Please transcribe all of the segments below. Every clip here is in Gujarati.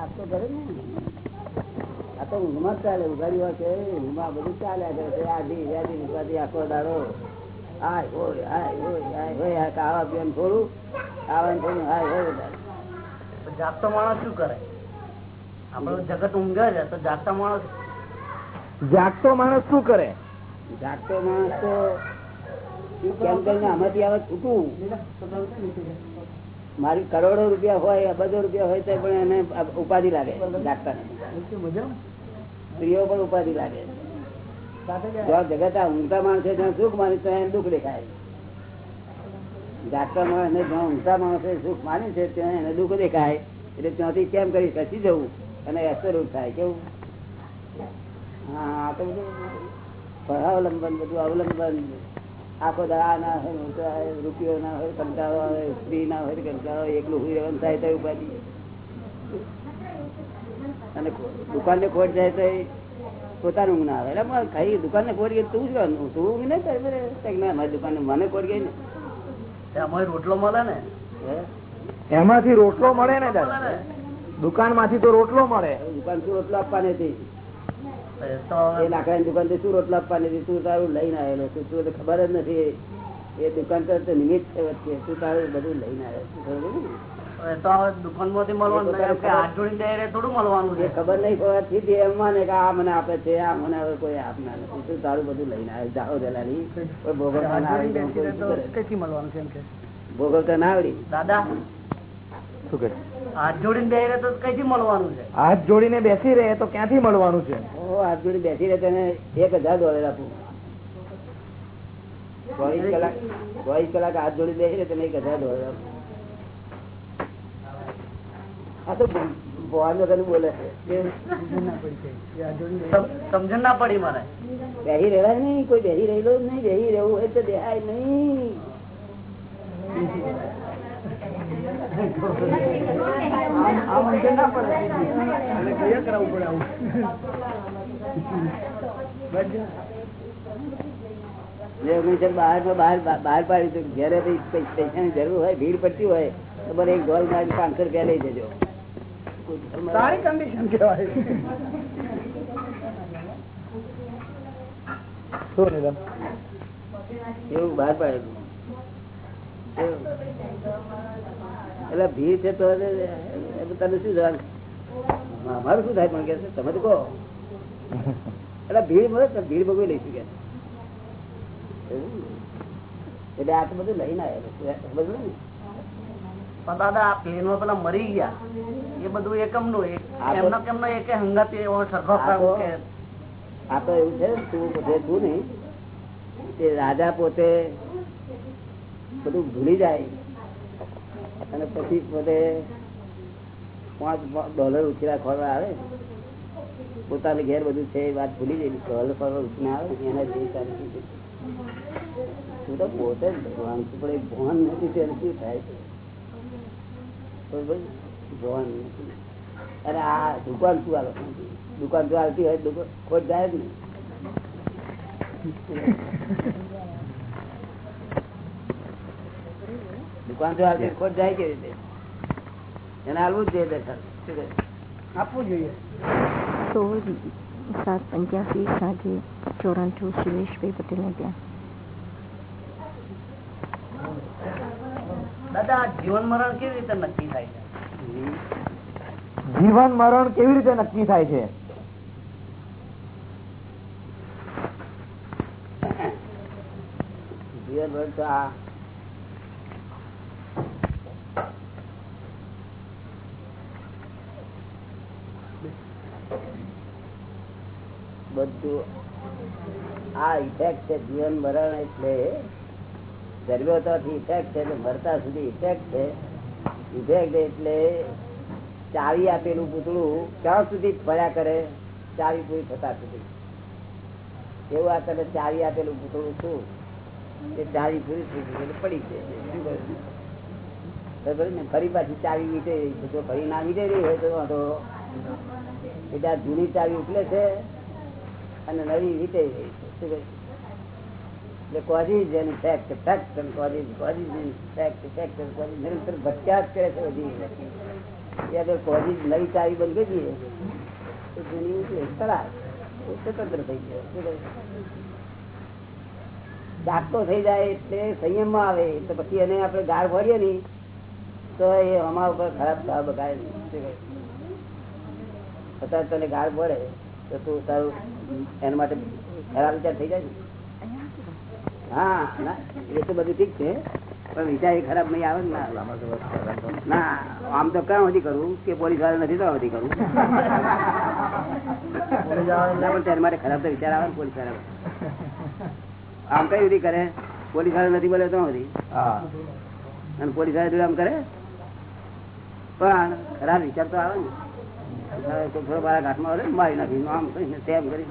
આ તો કરે ને આ તો ઊંઘમાં ચાલે ઉઘાડી વાત છે ઊંઘમાં બધું ચાલ્યા કરે છે આધી વ્યાધી ઉપાધી આખો દાડો. હાય હોય હાય હોય હાય હોય આ ખાવા પીવાનું થોડું ખાવાનું થોડું હાય હોય જાગતો માણસ શું કરે? આપણું જગત ઊંઘે છે તો જાગતા માણસ જાગતો માણસ શું કરે? જાગતો માણસ તો કેમ કરીને આમાંથી આવે છૂટું. મારી કરોડો રૂપિયા હોય અબજો રૂપિયા હોય તો પણ એને ઉપાધિ લાગે ડાક્ટર સ્ત્રીઓ પણ ઉપાધિ લાગે. જગત આ ઊંઘતા માણસ જ્યાં સુખ માની તો એને દુઃખ દેખાય. ડાક્ટર માણસ જ્યાં ઊંઘતા માણસે સુખ માની છે ત્યાં એને દુઃખ દેખાય. એટલે ત્યાંથી કેમ કરી ખસી જવું? અને અસરરૂપ થાય કેવું? હા તો બધું પરાવલંબન બધું અવલંબન. આખો દા ના હોય રૂપિયો ના હોય કંટાળો આવે સ્ત્રી ના હોય કંટાળો એકલું હોય રહેવાનું થાય તો ઉપાધિ અને દુકાન ને ખોટ જાય તો પોતાનું ઊંઘ ના આવે. એટલે ખાઈ દુકાન ને ખોટ ગઈ તું જ કરવાનું તું ઊંઘ નહીં કરે ના? મારી દુકાન મને ખોટ ગઈ ને? અમારે રોટલો મળે ને? હે? એમાંથી રોટલો મળે ને દાદા? દુકાનમાંથી તો રોટલો મળે. દુકાનથી રોટલો આપવાની હતી એ લાકડા ની દુકાનથી શું રોટલા આપવાની તું તારું લઈને આવેલો તું તો ખબર જ નથી. એ દુકાન તો નિમિત્ત છે વચ્ચે. તું તારું બધું લઈને આવ્યો દુકાનમાંથી મળવાનું ખબર નહીં હોવાથી એમ માને કે આ મને આપે છે આ મને હવે કોઈ આપના નથી. તું તારું બધું લઈને આવે જાઓ દલાલી ભોગવતા ના આવડી દાદા? શું કે હાથ જોડીને ને એટલે તો કઈથી મળવાનું છે? હાથ જોડીને બેસી રહે તો ક્યાંથી મળવાનું છે? હાથ જોડી બેસી રહે તેને એક હજાર ડોલર આપું. ચોવીસ કલાક ચોવીસ કલાક હાથ જોડી બેસી રહે તેને એક હજાર ડોલર આપું. આ તો ભગવાન વગર બોલે છે. સમજણ ના પડી મને. બેસી રહેવાય નહીં કોઈ બેસી રહેલો નહીં બેસી રહેવું હોય તો દેહાય નહીં. જે હંમેશા બહારમાં બહાર બહાર પાડી તો જયારે પૈસાની જરૂર હોય ભીડ પડતી હોય તો મને એક ગોલ મારી પાંચસો રૂપિયા લઈ જજો. સારી કન્ડિશન કહેવાય. એવું બહાર પાડેલું. એટલે ભીડ છે તો તને શું જવાનું અમારું શું થાય પણ કે તમે તો કહો. એટલે ભીડ મળે ભીડ ભગવી લઈશું કે. એટલે આ તો બધું લઈને આવ્યા બધું ને? દાદા પ્લેનમાં પેલા મરી ગયા. એ બધું એકમનું એમનો કેમનો એક હંગાતી આ તો- કે આ તો એવું છે તું પોતે તું નહીં. તે રાજા પોતે બધું ભૂલી જાય. અને પછી પોતે પાંચ ડોલર ઉછીરા ખોરવા આવે. પોતાને ઘેર બધું છે એ વાત ભૂલી જાય ડોલર ખોરવા ઉછીને આવે એના જેવી તું તો પોતે જ ભગવાન છું, પણ એ ભગવાન નથી તેને શું થાય? છે? ભગવાન નથી. અરે આ દુકાન શું આવે દુકાન જો આવતી હોય ખોટ જાય જ નહીં જો આવતી ખોટ જાય કેવી રીતે? એને હાલવું જ જોઈએ દર્શન આપવું જોઈએ. સોળ સાત પંચ્યાસી સાંજે ચોરાણું સુરેશભાઈ પટેલને ત્યાં. દાદા આ જીવન મરણ કેવી રીતે નક્કી થાય છે? જીવન મરણ કેવી રીતે નક્કી થાય છે? જીવનભર તો આ બધું આ ઇફેક્ટ છે જીવન મરણ એટલે ઇફેક્ટ છે મરતા સુધી ઇફેક્ટ છે. ઇફેક્ટ એટલે ચાવી આપેલું પૂતળું ક્યાં સુધી ફર્યા કરે? ચાવી પૂરી થતા સુધી. એવું આ તમે ચાવી આપેલું પૂતળું શું? એ ચાવી પૂરી પડી છે ફરી પાછી ચાવી વીટે રહી છે જો ફરી ના વીટે રહી હોય તો વાંધો. જૂની ચાવી ઉકલે છે. અને નવી રીતે એટલે એની ફેક્ટ ફેક્ટ અને કોઝિસ કોઝિસ એની ફેક્ટ ફેક્ટ અને કોઝિસ નિરંતર ભટક્યા જ કરે છે બધી એ અગર નવી ચાવી ઉઠે સ્વતંત્ર થઈ ગયો જાગતો થઈ જાય એટલે સંયમમાં આવે. તો પછી એને આપણે ગાળ ભરીએ નહીં તો એ અમારા ઉપર ખરાબ બગાડે નહીં. અત્યારે તને ગાળ પડે તો તું તારું એના માટે ખરાબ વિચાર થઈ જાય ને? હા ના એ તો બધું ઠીક છે પણ વિચાર એ ખરાબ નહીં આવે ને. ના આમ તો ક્યાં સુધી કરવું કે પોલીસવાળા નથી તો સુધી કરવું ના, પણ તેના માટે ખરાબ તો વિચાર આવે ને પોલીસવાળા આમ કઈ સુધી કરે? પોલીસવાળા નથી બોલે તો સુધી? હા. અને પોલીસવાળા આમ કરે? પણ ખરાબ વિચાર તો આવે ને. છોકરો ઘાટમાં આવે મારી નાખી, આમ કરીને તેમ કરી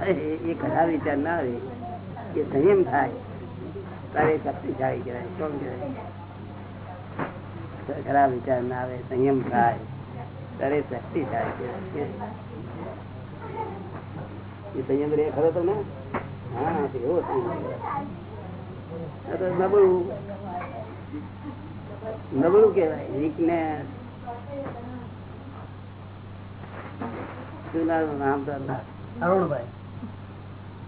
અરે, એ- ખરાબ વિચાર ના આવે. એ સંયમ થાય. તારે શક્તિશાળી કહેવાય વિચાર ના આવે, સંયમ થાય. તારે શક્તિશાળી કહેવાય એ સંયમ રે ખરો તમે હા એવો સંયમ. નબળું. નબળું કહેવાય વીકનેસ શું નામ નામ અરુણભાઈ.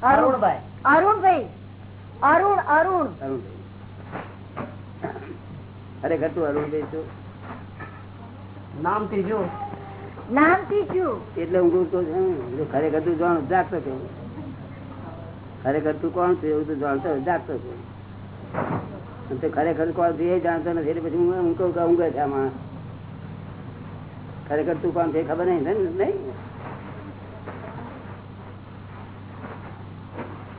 અરુણભાઈ. અરુણભાઈ. અરુણ અરુણ. અરુણભાઈ. ખરેખર તું અરુણભાઈ છું. નામ ત્રીજું નામ શું એટલે હું તો છું. ખરેખર તું જાણ જાગતો છું. ખરેખર તું કોણ છું એવું તું જાણતો જાગતો છું. તે ખરેખર કોણ છે એ જાણતો નથી. એટલે પછી હું હું કહું કે ઊંઘે છે આમાં. ખરેખર તું કોણ છે ખબર નહીં ને? નહીં?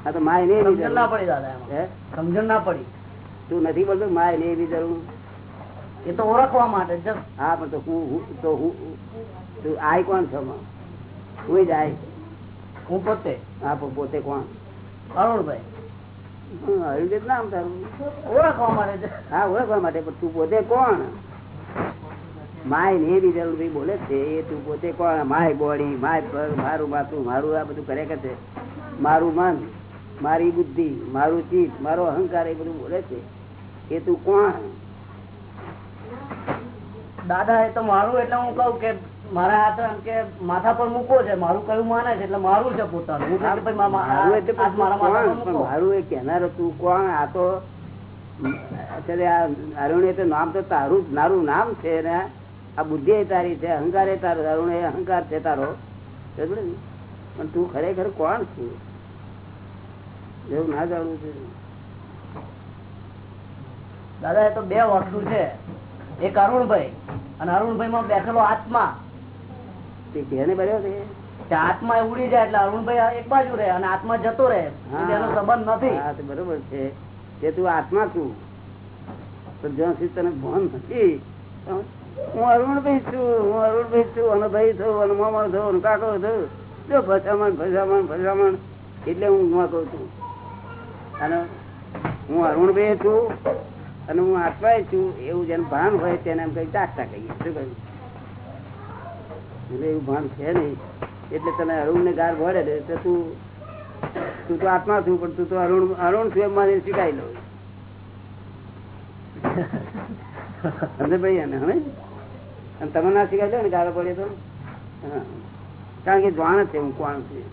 આ તો માય ને સમજણ ના પડી દાદા સમજણ ના પડી. તું નથી બોલતો માય ને એવી જરૂર? એ તો ઓળખવા માટે હા પણ તો હું તો હું તું આય કોણ છો હું જ આય. હું પોતે? હા પણ પોતે કોણ? અરુણભાઈ. હરિદેવ નામ તારું. ઓળખવા માટે હા ઓળખવા માટે પણ તું પોતે કોણ? માય ને બી જરૂર ભાઈ બોલે છે એ તું પોતે કોણ? માય બોડી માય પગ મારું માથું મારું આ બધું કરે છે? મારું મન. મારી બુદ્ધિ મારું ચીજ મારો અહંકાર એ બધું બોલે છે. એ તું કોણ દાદા એ તો મારું એટલે હું કઉ કે મારા હાથ એમ કે માથા પર મૂકો છે. મારું કયું માને છે? એટલે મારું છે પોતાનું. મારું એ કેનાર તું કોણ? આ તો અત્યારે આ અરુણ એ તો નામ તો તારું મારું નામ છે ને. આ બુદ્ધિ એ તારી છે અહંકાર એ તારો અરુણ એ અહંકાર છે તારો? પણ તું ખરેખર કોણ છું? એવું ના જાણવું છે. દાદા એ તો બે વસ્તુ છે. એક અરુણભાઈ. અને અરુણભાઈ માં બેઠેલો આત્મા. તે બન્યો છે. આત્મા ઉડી જાય એટલે અરુણભાઈ એક બાજુ રહે અને આત્મા જતો રહે. એનો સંબંધ નથી. બરોબર છે. કે તું આત્મા છું. પણ જ્યાં સુધી તને ભાન નથી હું અરુણભાઈ છું હું અરુણભાઈ છું અનુભાઈ થયું અને મામા થયું અને કાકો થયું જો ભસામણ ભસામણ ભસામણ એટલે હું કઉ છું. અને હું અરુણભાઈ છું અને હું આત્મા છું, એવું જેને ભાન હોય તેને એમ કઈ ચાકતા કહીએ. શું કહ્યું? એટલે એવું ભાન છે નહીં. એટલે તને અરુણ ને ગાર ભરે દે તો તું તું આત્મા છું, પણ તું તો અરુણ અરુણ છું એમ મારે સ્વીકારી લો. સમજે ભાઈ એને હવે અને તમે ના સ્વીકારી લો ને ગાળો પડે તો. કારણ કે જાણ જ છે, હું કોણ છું.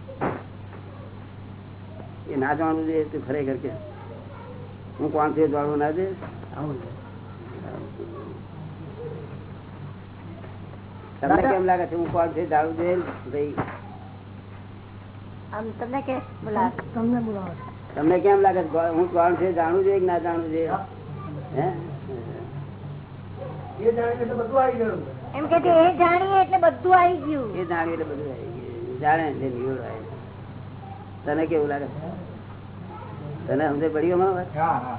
એ ના જાણવું જોઈએ તું ખરેખર કે હું કોણ છું એ જાણવું ના જોઈએ તમને કેમ લાગે છે હું કોણ છું એ જાણવું જોઈએ ને? ભાઈ આમ તમને કે બોલા તમને બોલાવો તમને કેમ લાગે છે કો- હું કોણ છે જાણવું જોઈએ કે ના જાણવું જોઈએ હે એમ કે છે, એ જાણીએ એટલે બધું આવી ગયું એ જાણ્યું એટલે બધું આવી ગયું. જાણે એટલે નિવડ આવે તને કેવું લાગે? તને સમજે પડી અમારા વાત? હા હા.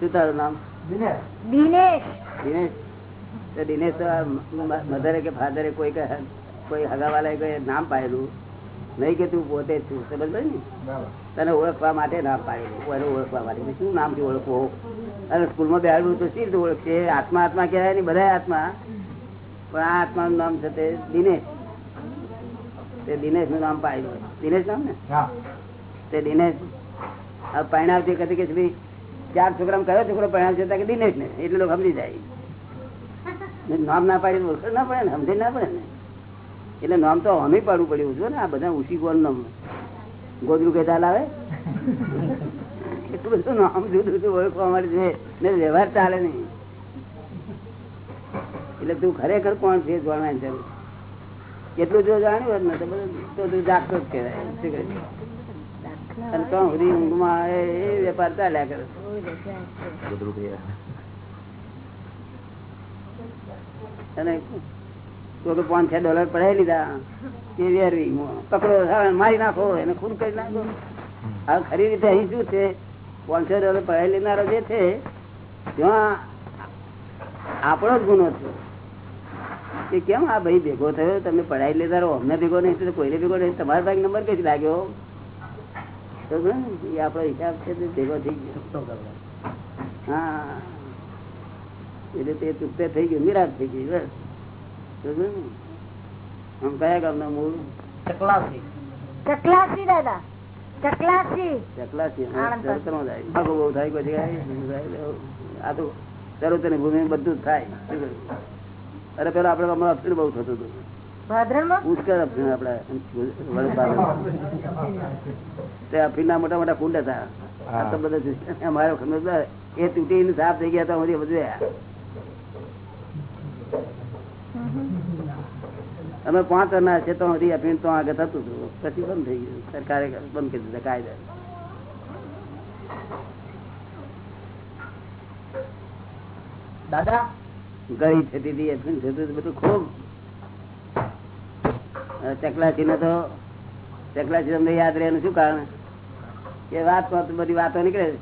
શું તારું નામ? દિનેશ. દિનેશ. દિનેશ? તો દિનેશ તો મધરે કે ફાધરે કોઈ કે- કોઈ હગાવાલાએ કોઈ નામ પાડેલું નહીં કે તું પોતે જ છું સમજ ને? તને ઓળખવા માટે નામ પાડેલું કોઈને ઓળખવા માટે મેં શું નામથી ઓળખવો? અને સ્કૂલમાં બેહાડવું તો શી રીતે ઓળખશે? આત્મા આત્મા કહેવાય ને બધા આત્મા. પણ આ આત્માનું નામ છે તે દિનેશ. તે દિનેશનું નામ પાડ્યું દિનેશ નામ ને? હા. તે દિનેશ. કહે છે કે ભાઈ ચાર છોકરા કયો છોકરો પરિણામ છે કે દિનેશ ને. એટલે લોકો સમજી જાય. નામ ના પાડી ઓળખ ના પડે ને સમજે ના પડે ને. એટલે નામ તો અમે પાડવું પડ્યું છું ને આ બધા ઉસી કોણ નામ. ગોદરું કે ચાલ આવે? એટલું બધું નામ જુદું જુદું ઓળખવા માટે છે. ને વ્યવહાર ચાલે નહીં. એટલે તું ખરેખર કોણ છે? જોડવાની જરૂર એટલું જો જાણ્યું ને તો બધું તો જાગતો જ કહેવાય શું કહે? અને તો સુધી ઊંઘમાં આવે એ વેપાર ચાલ્યા કરે. અને તો પાંચ છ ડોલર પડાવી લીધા એ વેરવી. પકડો મારી નાખો એને ખૂન કરી નાખો. હવે ખરી રીતે અહીં શું છે? પાંચસો ડોલર પડાવી લેનારો જે છે ત્યાં આપણો જ ગુનો છે કે કેમ આ ભાઈ ભેગો થયો? તમે પઢાઈ લેતા રહો. અમને ભેગો નહીં તો કોઈને ભેગો નહીં તમારા ભાઈ નંબર કઈ લાગ્યો? તો ને, એ આપણો હિસાબ છે તે ભેગો થઈ ગયો. હા. એટલે તે ચૂકતે થઈ ગયું નિરાશ થઈ ગઈ બસ? આમ કયા ગામના મૂળ? ચકલાસી. ચકલાસી દાદા. ચકલાસી. ચકલાસી. ભાગો બહુ થાય થાય. આ તો ચરોતર ભૂમિ બધું જ થાય? અરે પેલા આપડે હમણાં અફીણ બહુ થતું હતું. મોટા મોટા કુંડ અમારે એ સાફ થઈ ગયા બધું અમે પાંચ ના છે તો હજી અફીણ તો આગળ થતું હતું. પછી બંધ થઈ ગયું. સરકારે બંધ કરી દીધા કાયદા. દાદા? ગળી થતી હતી અફીણ થતું બધું ખૂબ. ચકલાસી ને તો ચકલાસી તમને યાદ રહે શું કારણ? કે વાત બધી વાતો નીકળે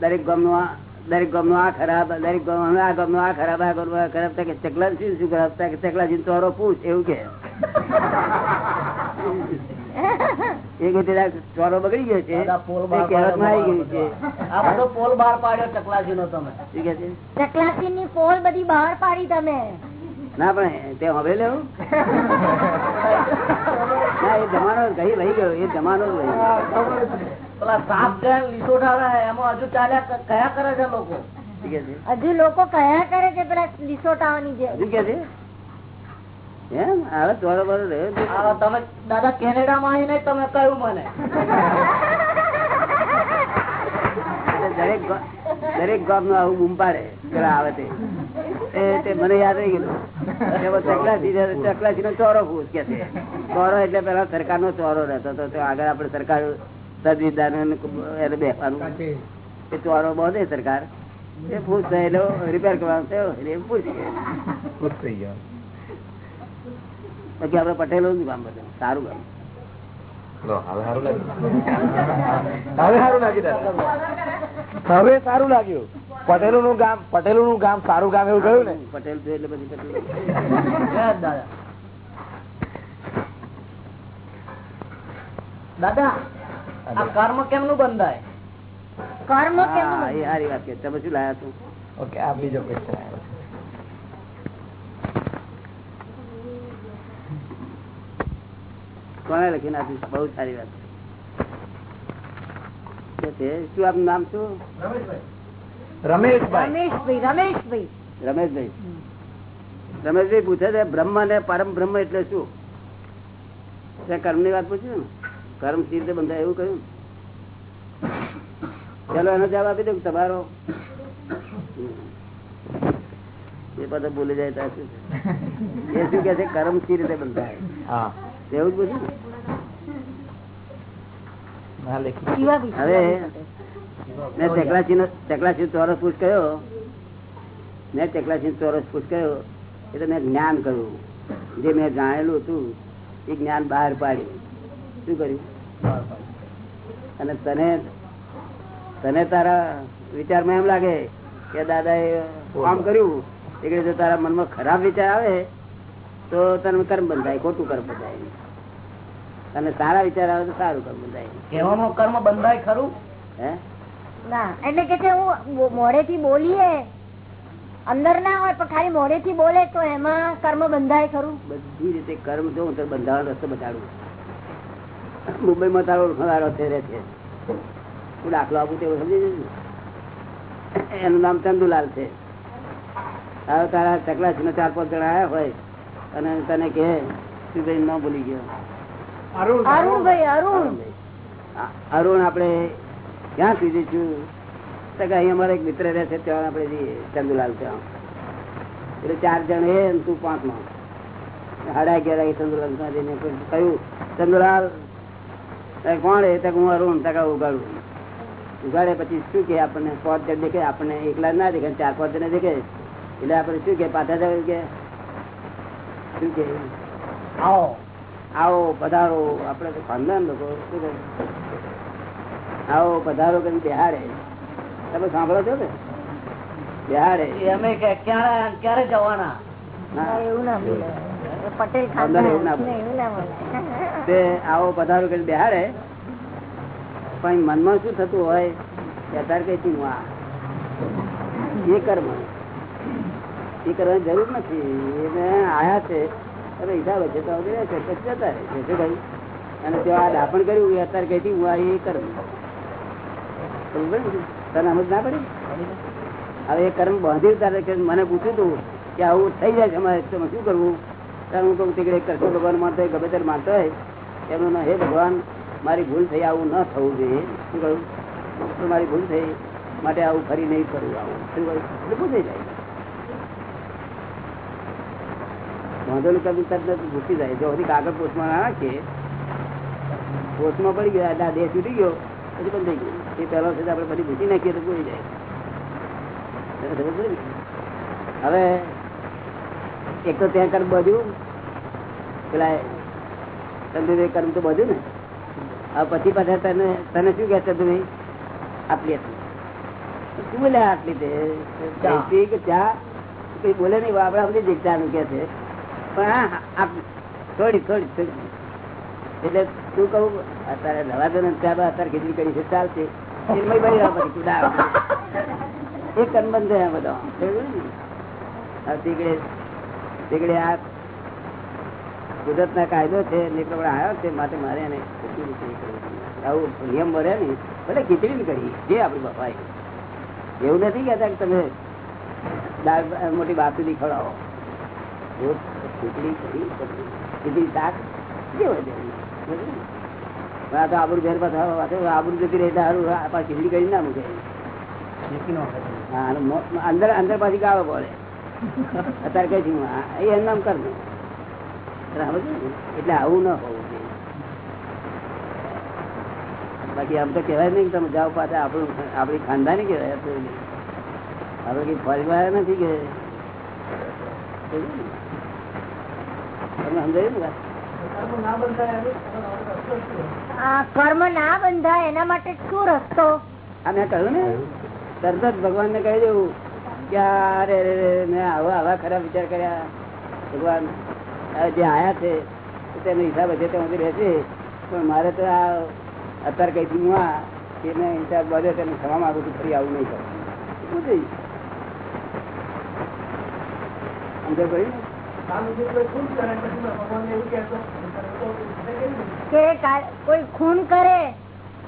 દરેક ગામ દરેક ગામનું આ ખરાબ, દરેક ગમ આ ગામ આ ખરાબ, આ ગામ આ ખરાબ કે ચકલાસી શું ખરાબ? કે ચકલાસી ચોરો પૂછ એવું કે. ચોરો બગડી ગયો છે. આ બધો પોલ બહાર પાડ્યો ચકલાસી નો તમે. શું કે છે? ચકલાસી ની પોલ બધી બહાર પાડી તમે. ના પણ તે હવે લેવું ના એ જમાનો ગઈ રહી ગયો એ જમાનો જ રહી પેલા સાપ છે લીસોટા રહે એમાં હજુ ચાલ્યા કયા કરે છે લોકો? હજુ લોકો કયા કરે છે પેલા લીસોટાવાની જે? હજુ કે છે? એમ? હવે ચોરો બરો રહ્યો તમે દાદા કેનેડા માં આવીને તમે કહ્યું મને. દરેક દરેક ગામનું આવું બૂમ પાડે આવે તે. તે મને યાદ રહી ગયેલું એમાં ચકલાસી નો ચોરો પૂછ કે છે. ચોરો એટલે પેલા સરકાર નો ચોરો રહેતો હતો. તો આગળ આપડે સરકાર તજવીજદાર એને બેસવાનું. એ ચોરો બોધે સરકાર. એ પૂછ થયેલો રિપેર કરવાનો થયો. એટલે એ પૂછ ખુશ થઈ ગયો. બાકી આપડે પટેલો નું કામ બધું? સારું કામ. હવે સારું લાગ્યું. હવે સારું લાગ્યું દાદા. હવે સારું લાગ્યું. પટેલું નું ગામ પટેલો નું ગામ સારું ગામ એવું કહ્યું ને? પટેલ એટલે પછી દાદા. દાદા આ કર્મ કેમનું બંધાય? કર્મ કેમ હા, એ સારી વાત કે તમે શું લાયા છો? ઓકે આ બીજો ક્વેશ્ચન આવ્યો કોને લખીને આપ્યું બહુ સારી વાત. શું આપનું નામ શું? રમેશભાઈ. રમેશભાઈ રમેશભાઈ. રમેશભાઈ. રમેશભાઈ પૂછે છે બ્રહ્મ ને પરમ બ્રહ્મ એટલે શું? કર્મની વાત પૂછ્યું ને? કર્મ સી રીતે બંધાય એવું કહ્યું ચાલો એનો જવાબ આપી દઉં તમારો? એ બધા ભૂલી જાય ત્યાં શું છે? એ શું કે છે કર્મ સી રીતે બંધાય? હા. એવું જ પૂછ્યું ને? ના લેખી શિવાભાઈ હવે મેં ચકલાસી નો ચકલાસી ચોરસ પૂછ કયો મેં ચકલાસી ચોરસ પૂછ કયો એટલે મેં જ્ઞાન કર્યું. જે મેં જાણેલું હતું એ જ્ઞાન બહાર પાડ્યું. શું કર્યું? અને તને તને તારા વિચારમાં એમ લાગે કે દાદા એ કામ કર્યું. એટલે જો તારા મનમાં ખરાબ વિચાર આવે. તો તને કર્મ બંધાય ખોટું કર્મ બંધાય. અને સારા વિચાર આવે તો સારું કર્મ બંધાય. કહેવામાં કર્મ બંધાય ખરું? હે? ના એટલે કે છે હું મોડે બોલીએ. અંદર ના હોય પણ ખાલી મોડે બોલે તો એમાં કર્મ બંધાય ખરું? બધી રીતે કર્મ જોઉં તો બંધાવાનો રસ્તો બતાડું. મુંબઈમાં તારો રહે છે. હું દાખલો આપું તેવું સમજી જશે એનું નામ ચંદુલાલ છે. તારા ચકલા ચાર પાંચ જણા આવ્યા હોય. અને તને કે ન ભૂલી ગયો. અરુણભાઈ અરુણ. અરુણ આપણે ક્યાં સુધી છું? તો કે અહીં અમારે એક મિત્ર રહે છે ત્યાં આપણે જઈએ ચંદુલાલ ત્યાં. એટલે ચાર જણ એ તું પાંચમાં સાડા અગિયાર વાગે ચંદુલાલ ત્યાં જઈને કહ્યું ચંદુલાલ કોણ એ તક હું અરુણ તક ઉગાડું. ઉગાડે પછી શું કે આપણને? પાંચ જણ દેખે આપણને એકલા ના દેખે ચાર પાંચ જણ દેખે એટલે આપણે શું કે પાછા જાવ કે શું કે આવો. આવો પધારો. આપડે તો ખાનદાન લોકો શું આવો પધારો કરી બિહારે. તમે સાંભળો છો ને? બિહારે. અમે ક્યારે ક્યારે જવાના? એવું ના પટેલ તે આવો પધારો કરી બિહાડે પણ મનમાં શું થતું હોય? કે અત્યારે કઈ આ. એ કર્મ. એ કરવાની જરૂર નથી. એને આયા છે, અને હિસાબ છે તો રહે છે જતા રહે. છે ભાઈ અને જો આ દાપણ કર્યું, એ અત્યારે કઈ હું આ એ કર્મ. તને સમજ ના પડી? હવે એ કર્મ બાંધ્યું તારે કે મને પૂછ્યું હતું કે આવું થઈ જાય છે અમારે તો શું કરવું? ત્યારે હું કહું તીકડે કરશો ભગવાન માનતો હોય, ગમે ત્યારે માનતો હોય. એમનું હે ભગવાન, મારી ભૂલ થઈ, આવું ન થવું જોઈએ. શું કહ્યું? તો મારી ભૂલ થઈ, માટે આવું ફરી નહીં કરવું આવું. શું કહ્યું? એટલે પૂછાઈ જાય. વાંધોની કબી તરત ભૂસી જાય. જો હજી કાગળ પોસ્ટમાં ના નાખીએ પોસ્ટમાં પડી ગયો એટલે આ દેહ છૂટી ગયો પછી બંધ થઈ ગયું. એ પહેલો છે આપણે પછી ભૂસી નાખીએ તો પૂરી જાય. ને? હવે એક તો ત્યાં કર્મ બધું પેલા ચંદુભાઈ કર્મ તો બધું ને. હવે પછી પાછા તને તને શું કે ચંદુભાઈ? આટલી હતી શું બોલે આટલી તે ચા. કઈ બોલે નહીં આપડે બધી નું કે છે. પણ એટલે તું કહું, અત્યારે રવા દો ને ત્યાં અત્યારે ખીચડી કરી છે, ચાલશે. એક કનબંધ આ બધો. તીકડે તીકડે આ કુદરત ના કાયદો છે, ને આવ્યો છે, માટે મારે એને. આવું નિયમ ભરે ને ભલે ખીચડી કરી. જે આપણી બાપાએ. એવું નથી કહેતા કે તમે મોટી બાપી ખવડાવો. આબરૂ ઘેર પાછા જતી રહી પાછી ખીચડી કરી ના મૂકે. અંદર અંદર પાછી ગાળો પડે. અત્યારે કઈ છું એ એમ નામ કર એટલે આવું ના હોવું બાકી આમ તો કહેવાય નહીં તમે જાઓ પાછા આપણું આપણી ખાનદાની કહેવાય. આપણે કઈ પરિવાર નથી કે તમને સમજાયું ને કર્મ ના બંધાય એના માટે શું રસ્તો? મેં કહ્યું ને તરત ભગવાન ને કહી દેવું કે આ રે રે રે, મેં આવા આવા ખરાબ વિચાર કર્યા. ભગવાન જે આયા છે તો તેનો હિસાબ હશે સુધી રહેશે. પણ મારે તો આ અત્યારે કઈ હું આ એને હિસાબ બધે તેને ક્ષમા માગું છું ફરી આવું નહીં કરું. શું થઈ સમજણ કહ્યું? કે કોઈ ખૂન કરે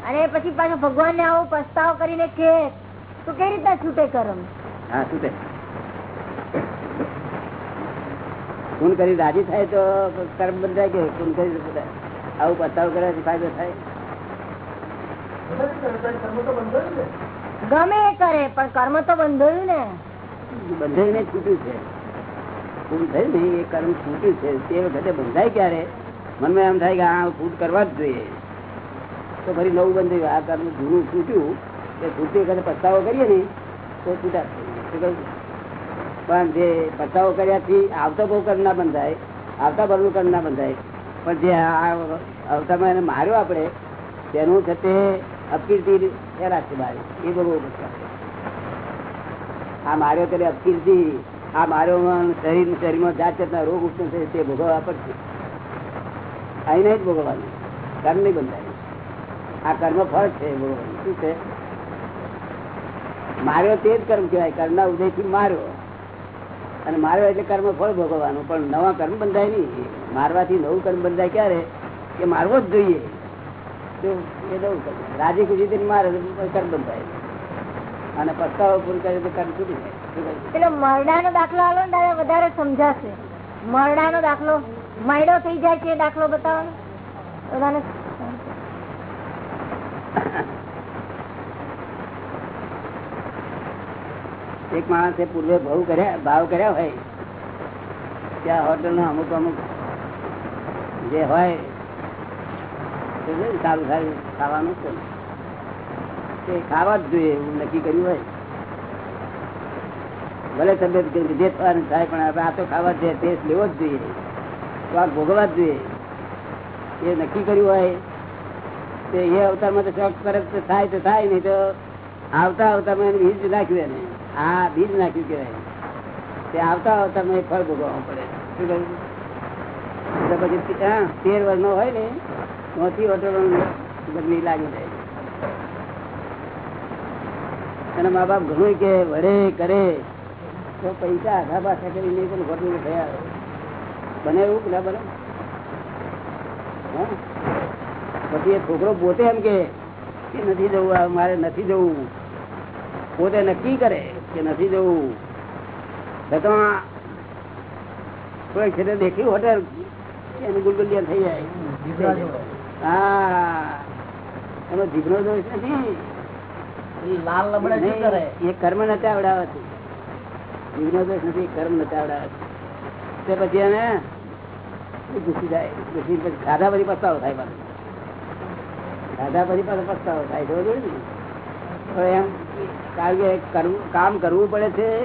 અને પછી પાછો ભગવાન ને આવો પસ્તાવ કરીને કે તો કઈ રીતના છૂટે કરમ? હા શું ખૂન કરી રાજી થાય તો કર્મ બંધાય કે ખૂન કરી આવું પસ્તાવ કરવાથી ફાયદો થાય? ગમે કરે પણ કર્મ તો બંધાયું ને. બંધાઈને છૂટ્યું છે. ફૂટ થઈ ને એ કર્મ છૂટ્યું છે, તે વખતે બંધાય ક્યારે? મનમાં એમ થાય કે આ ફૂટ કરવા જ જોઈએ. તો ફરી નવું બંધ આ કર્મ જૂનું છૂટ્યું. તે છૂટ્યું વખતે પસ્તાવો કરીએ ને, તો છૂટા પણ જે પસ્તાવો કર્યાથી આવતા બહુ કર્મ ના બંધાય. આવતા ભરનું કર્મ ના બંધાય. પણ જે આ આવતામાં એને માર્યો આપણે, તેનું છે તે અપકીર્તિ એ રાખશે બારે એ બહુ આ માર્યો ત્યારે અપકીર્તિ આ માર્યો શરીર શરીરમાં જાત જાતના રોગ ઉત્પન્ન થશે તે ભોગવવા પડશે. અહીં નહીં જ ભોગવવાનું. કર્મ નહીં બંધાય. આ કર્મ ફળ છે ભોગવવાનું. શું છે? માર્યો તે જ કર્મ કહેવાય, કર્મના ઉદયથી માર્યો અને માર્યો એટલે કર્મ ફળ ભોગવવાનું. પણ નવા કર્મ બંધાય નહીં. મારવાથી નવું કર્મ બંધાય ક્યારે? કે મારવો જ જોઈએ. તો એ નવું કર્મ. રાજી મારે કર્મ બંધાય. અને પસ્તાવો પૂરું કરે તો કર્મ છૂટી જાય શું કહ્યું? પેલો દાખલો આલો ને દાદા વધારે સમજાશે મરડાનો દાખલો મરડો થઈ જાય છે દાખલો બતાવવાનો બધાને એક માણસે પૂર્વે ભાવ કર્યા ભાવ કર્યા હોય ત્યાં હોટલ અમુક અમુક જે હોય ને સારું સારું ખાવાનું છે ને. તે ખાવા જ જોઈએ એવું નક્કી કર્યું હોય. ભલે તબિયત જે થવાનું થાય, પણ આપણે આ તો ખાવા જાય ટેસ્ટ લેવો જ જોઈએ. તો આ ભોગવવા જ જોઈએ. એ નક્કી કર્યું હોય તે એ અવતારમાં તો શોખ કરે થાય તો થાય, નહીં તો આવતા અવતારમાં એને બીજ નાખ્યું એને. આ બીજ નાખ્યું કહેવાય. તે આવતા અવતારમાં એ ફળ ભોગવવા પડે. શું કહ્યું? પછી તેર વર્ષનો હોય ને નોથી હોટલો ગરમી લાગી જાય. અને મા બાપ ઘણું કે વડે કરે. તો પૈસા આધા પાછા કરી નહીં પણ હોટલ થયા. બને એવું કે ના બને? પછી એ છોકરો પોતે એમ કે કે નથી જવું મારે નથી જવું. પોતે નક્કી કરે કે નથી જવું. છતાં કોઈ ક્ષેત્રે દેખ્યું હોટેલ એનું ગુલગુલિયા થઈ જાય. હા. એનો જીભનો દોષ નથી લાલ લબડે શું કરે નહીં, કર્મ નથી આવડાવે છે જીવનો દોષ નથી કર્મ નથી આવડાવે તે પછી એને ઘૂસી જાય. ઘૂસી પછી ખાધા પછી પસ્તાવો થાય પાછો. ખાધા પછી પાછો પસ્તાવો થાય. ખબર? એમ કારણ કે કામ કરવું પડે છે.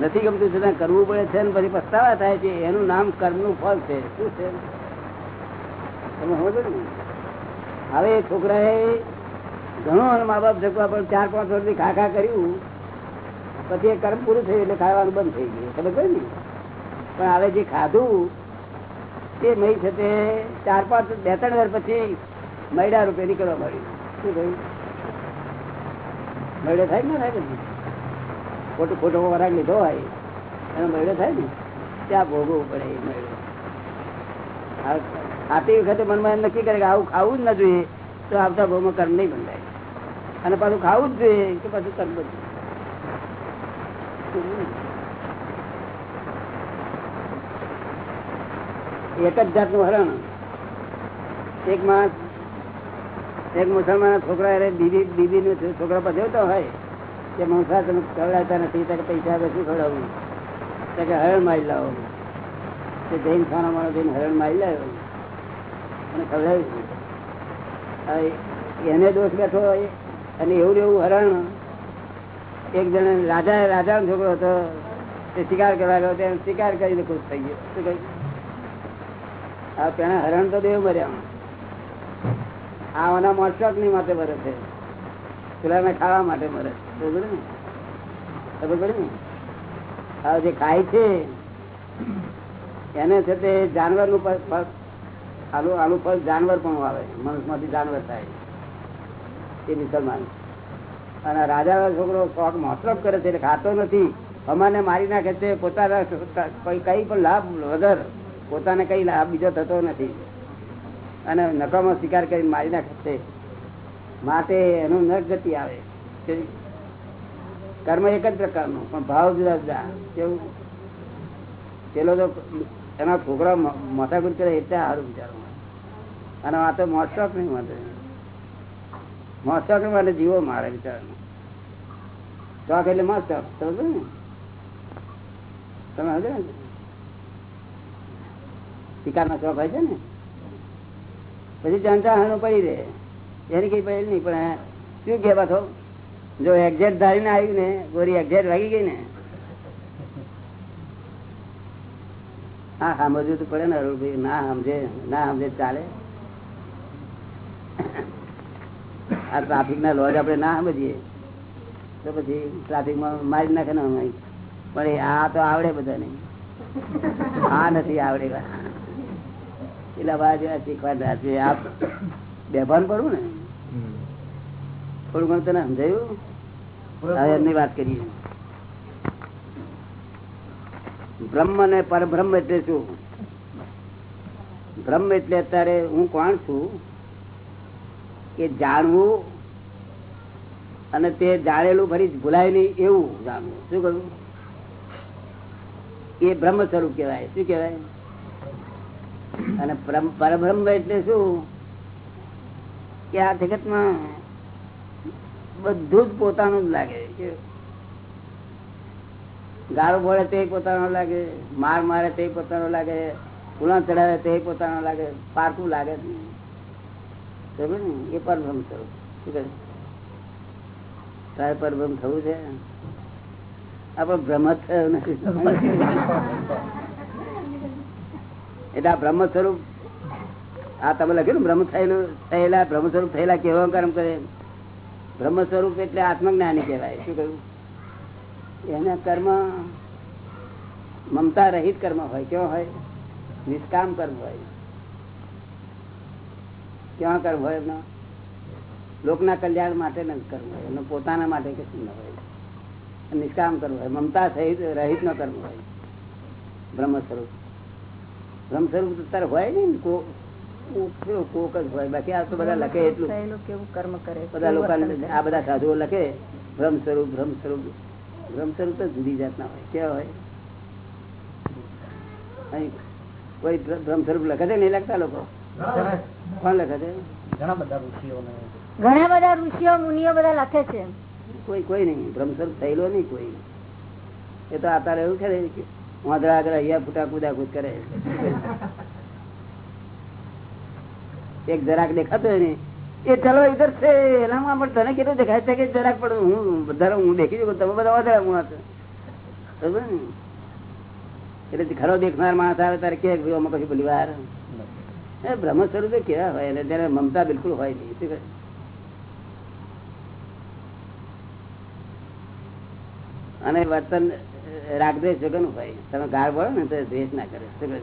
નથી ગમતું છતાં કરવું પડે છે ને પછી પસ્તાવા થાય છે. એનું નામ કર્મનું ફળ છે. શું છે? તમે સમજો ને? હવે એ છોકરાએ ઘણો મા બાપ જગવા પણ ચાર પાંચ વર્ષથી ખા ખા કર્યું. પછી એ કર્મ પૂરું થયું એટલે ખાવાનું બંધ થઈ ગયું. ખબર કહ્યું ને? પણ હવે જે ખાધું, તે નહીં છે તે ચાર પાંચ, બે ત્રણ વર્ષ પછી મૈડા રૂપે નીકળવા મળ્યું શું થયું? મહિડો થાય ને થાય પછી ખોટું, ખોટો ખોરાક લીધો હોય, એનો મહિડો થાય ને? ત્યાં ભોગવવું પડે એ મહિડો આ- ખાતી વખતે મનમાં એમ નક્કી કરે કે આવું ખાવું જ ન જોઈએ, તો આવતા ભાવમાં કર્મ નહીં બંધાય. અને પાછું ખાવું જ જોઈએ કે પાછું બંધાય એક જ જાતનું હરણ. એક માણસ, એક મુસલમાન છોકરા અરે બીબી બીબી નું છોકરા પધેવતો હોય કે મંસા તમે ખવડાવતા નથી, તો પૈસા આપે શું ખવડાવવું? ત્યાં કે હરણ મારી લાવો. તે જૈન ખાના માણસ જઈને હરણ મારી લાવ્યો. અને ખવડાવ્યું. એને દોષ બેઠો હોય અને એવું ને એવું હરણ. એક જણ રાજા રાજાનો છોકરો હતો, તે શિકાર કરવા ગયો શિકાર કરીને ખુશ થઈ ગયો. શું કહ્યું? આ પેલા હરણ તો દેવ મર્યા આ ઓના ની માટે મરે છે. પેલા ખાવા માટે મરે છે. ખબર ને? ખબર પડી ને? આ જે ખાય છે, એને છે તે જાનવરનું ફળ આલુ આલુ પર જાનવર પણ આવે મનુષ્યમાંથી જાનવર થાય એ મુસલમાન. અને રાજા છોકરો કોક મોસરફ કરે છે, એટલે ખાતો નથી. અમાને મારી નાખે છે, પોતાના કઈ પણ લાભ વગર પોતાને કઈ લાભ બીજો થતો નથી. અને નકામો શિકાર કરીને મારી નાખે છે. માટે એનું ન ગતિ આવે. કર્મ એક જ પ્રકારનું, પણ ભાવ જુદા જુદા. કેવું? પેલો તો એના છોકરા ગુજ કરે એટલે સારું વિચારવું અને આ તો મોટશોખ નહીં મોટશોખ માટે જીવો મારે બિચારા ચોક એટલે મસ્ત સમજો ને? તમે હજુ ને? શિકારનો ચોક હોય છે ને? પછી જનતા હણું પડી રહે. એની કઈ પડેલ નહીં, પણ શું કે પાછો જો એક્ઝેટ ધારીને આવ્યું ને, ગોરી એક્ઝેટ લાગી ગઈ ને? હા સમજવું તો પડે ને અરુણભાઈ. ના સમજે ના સમજે ચાલે. આ ટ્રાફિક ના લોજ આપણે ના સમજીએ. તો પછી ટ્રાફિકમાં મારી નાખે ને અમે. પણ આ તો આવડે બધા નહીં આ નથી આવડે પેલા બાજુ શીખવાડતા છે આ બેભાન પડવું ને. થોડું ઘણું તને સમજાયું? એમની વાત કરીએ. બ્રહ્મ ને પરબ્રહ્મ એટલે શું? બ્રહ્મ એટલે અત્યારે હું કોણ છું? કે જાણવું અને તે જાણેલું ફરી ભૂલાય નહીં એવું જાણવું. શું કહ્યું? એ બ્રહ્મ સ્વરૂપ કહેવાય. શું કહેવાય? અને પરબ્રહ્મ એટલે શું? કે આ જગતમાં બધું જ પોતાનું જ લાગે. ગાળો બોલે તે પોતાનો લાગે, માર મારે તે પોતાનો લાગે ગુણા ચડાવે તે પોતાનો લાગે પારકું લાગે જ નહીં? એ પરભ્રમ સ્વરૂપ શું તારે પરભ્રમ થવું છે? આપડે ભ્રમ જ થયો નથી. એટલે આ બ્રહ્મ સ્વરૂપ, આ તમે લખ્યું બ્રહ્મ થયેલું, થયેલા બ્રહ્મ સ્વરૂપ થયેલા કેવો કર્મ કરે. બ્રહ્મ સ્વરૂપ એટલે આત્મજ્ઞાની કહેવાય. શું કહ્યું? એના કર્મ મમતા રહિત કર્મ હોય કેવો હોય? નિષ્કામ કર્મ હોય. કેવા કરવો હોય એમના? લોકના કલ્યાણ માટે ન કરવું હોય એમનો પોતાના માટે કશું ન હોય? નિષ્કામ કરવું હોય મમતા સહિત રહિત ન કરવું હોય. બ્રહ્મ સ્વરૂપ બ્રહ્મ સ્વરૂપ અત્યારે હોય ને કો- કોક જ હોય. બાકી આ તો બધા લખે એટલું. કેવું કર્મ કરે? બધા લોકો આ બધા સાધુઓ લખે બ્રહ્મ સ્વરૂપ બ્રહ્મ સ્વરૂપ બ્રહ્મ સ્વરૂપ તો જુદી જાતના હોય કેવા હોય? કોઈ બ્ર- બ્રહ્મ સ્વરૂપ લખે છે નહીં લખતા લોકો? કોણ લખે છે? ઘણા બધા ઋષિઓને ઘણા બધા ઋષિઓ મુનિઓ બધા લખે છે. કોઈ કોઈ નહીં. ભ્રમસર થયેલો નહીં કોઈ. એ તો અત્યારે એવું છે કે વાંદરા આગળ અહીંયા ફૂટા કુદા કૂદ કરે એક જરાક દેખાતો ને એ ચલો ઇધર છે. એનામાં પણ તને કેટલું દેખાય છે કે જરાક પણ હું બધા હું દેખી શકું તમે બધા વધારે હું બરોબર ને? એટલે ખરો દેખનાર માણસ આવે તારે કે આમાં કશું ભલી વાર. બ્રહ્મ સ્વરૂપે કેવા હોય અને ત્યારે મમતા બિલકુલ હોય નહીં. શું કહે? અને વર્તન રાગદ્વેષ વગરનું હોય. તમે ગાળ બોલો ને તો દ્વેષ ના કરે. શું કહે?